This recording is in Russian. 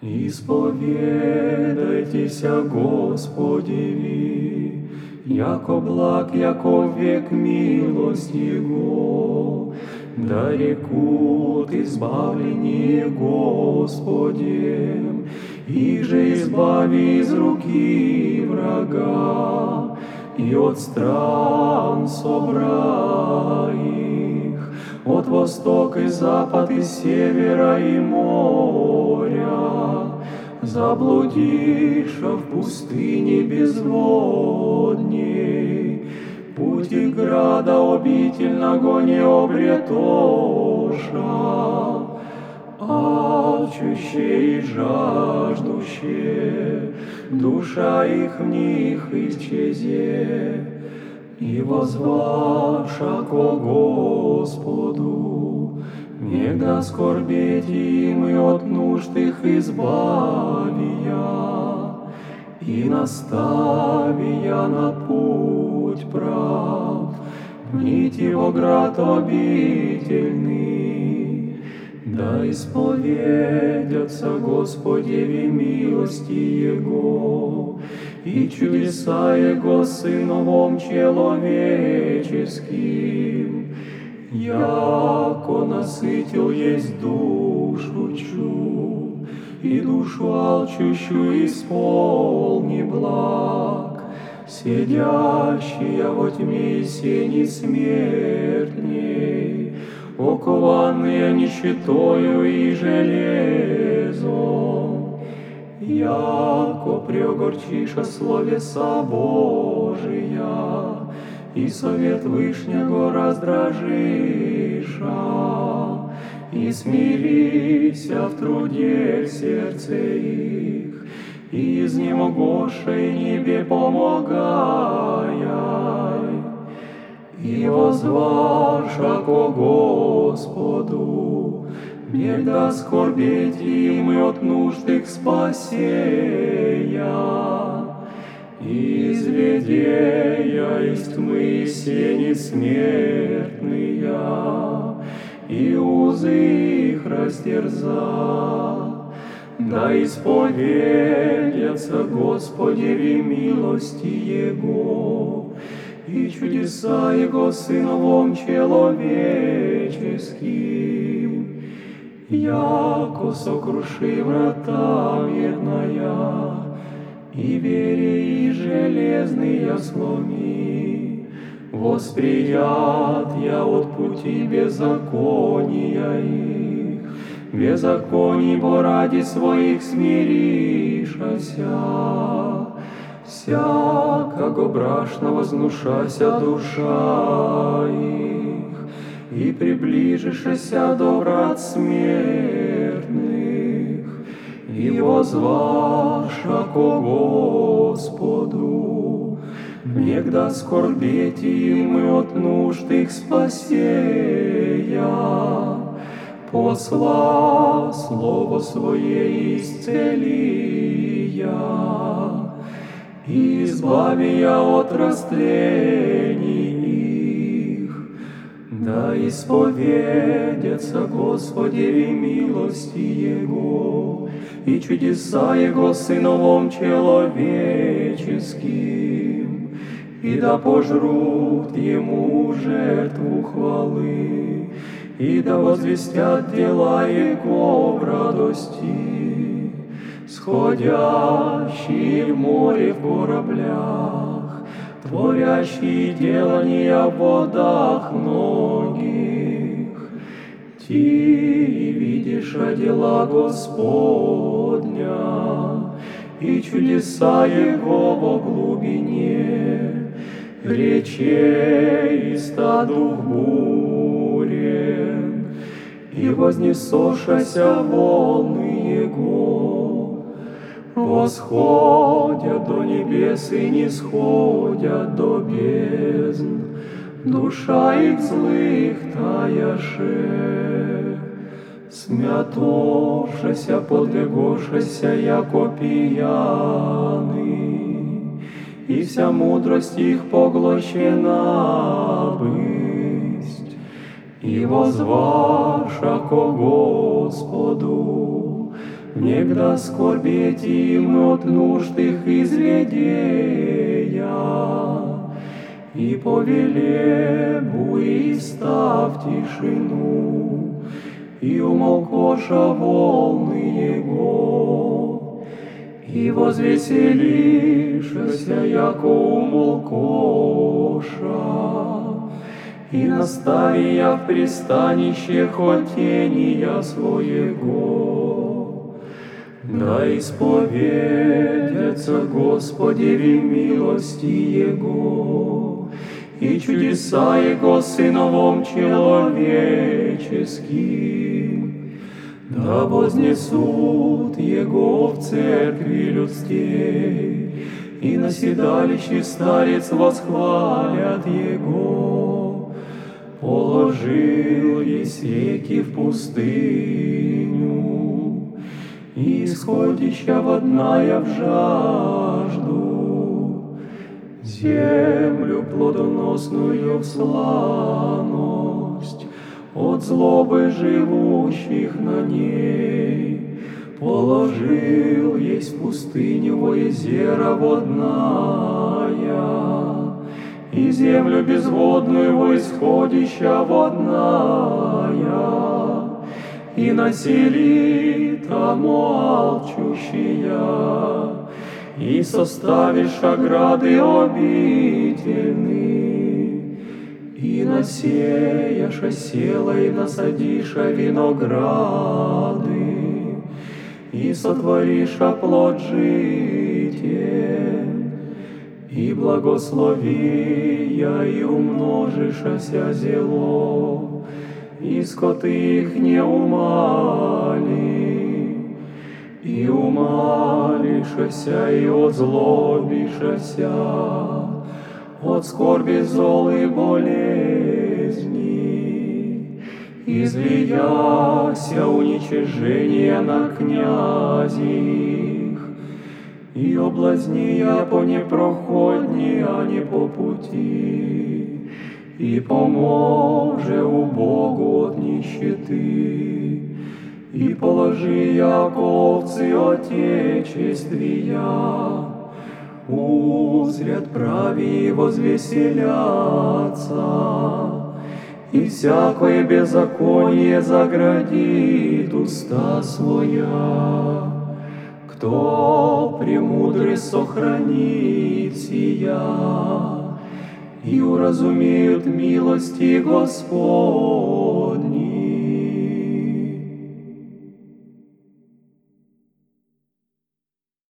Исповедайтеся Господи, яко благ, яко век милость Его, да рекут избавление Господем, и же избави из руки врага, и от стран собрай их, от востока и запад, и севера, и моря, заблудиша в пустыне безводней, путь и града обительного не обретоша, алчущие и жаждущие, душа их в них исчезе, и возваша ко Господу, Негда скорбеть им и от нужд их избавия, и наставия на путь прав, нить его град обительный, да исповедятся Господеви милости Его и чудеса Его Сыновом человеческим, яко насытил есть душу чу, и душу алчущую исполни благ, сидящая во тьме сени смертней, окованные нищетою и железом, яко преогорчиша словеса Божия, и совет Вышнего раздражиша, и смирися в труде в сердце их, и изнемогошей небе помогай, и возваша ко Господу, Беда скорбеть им и от нужд их спасея, изведея из тьмы сени смертные, и узы их растерза. Да исповедятся Господеви милости Его, и чудеса Его Сыновом человеческим, яко сокруши врата медная, и вере и железные сломи, восприят я от пути беззакония их, беззаконий бо ради своих смиришася, всякого брашно вознушася душа их, и приближишься до врат смертных, и возваша ко Господу, негда скорбеть им и от нужд их спасея, посла слово свое исцелия, и избавия от растлений да исповедятся Господеви милости Его и чудеса Его Сыновом человеческим, и да пожрут Ему жертву хвалы, и да возвестят дела Его в радости, сходящие в море в кораблях, творящие делания в водах многих. Ти видишь о дела Господня, и чудеса Его во глубине, речей и стаду бурен, и вознесошася волны Его, восходят до небес и не сходят до бездн, душа их злых таяше, смятошася, подлегошася, яко пьяный, и вся мудрость их поглощена бысть, и возваша ко Господу, Негда скорбеть им от нужд их изледея, И по велебу став тишину, И умолкоша волны Его, И возвеселишься, яко умолкоша, И наставия в пристанище хотения своего. Да исповедятся Господи в милости Его, И чудеса Его Сыновом человеческим. Да вознесут Его в церкви людские, И на седалище старец восхвалят Его. Положил есть реки в пустыню, исходища водная в жажду, Землю плодоносную в сланость, От злобы живущих на ней. Положил есть в пустыню озера водная, И землю безводную во исходища водная, И насели там алчущия, И составишь ограды обительны, И осела, и насадиша винограды, и сотворишь оплод житен, и благословия, и умножишься зело, и скоты их не умали, и умалишься, и озлобишься, от скорби зол болезни, излияся уничижение на князих, и облазния по непроходні, а не по пути, и поможе у Богу от нищеты, и положи яковцы отечествия, узрят прави возвеселятся, и всякое беззаконие заградит уста своя. Кто премудрый сохранит сия, и уразумеют милости Господни,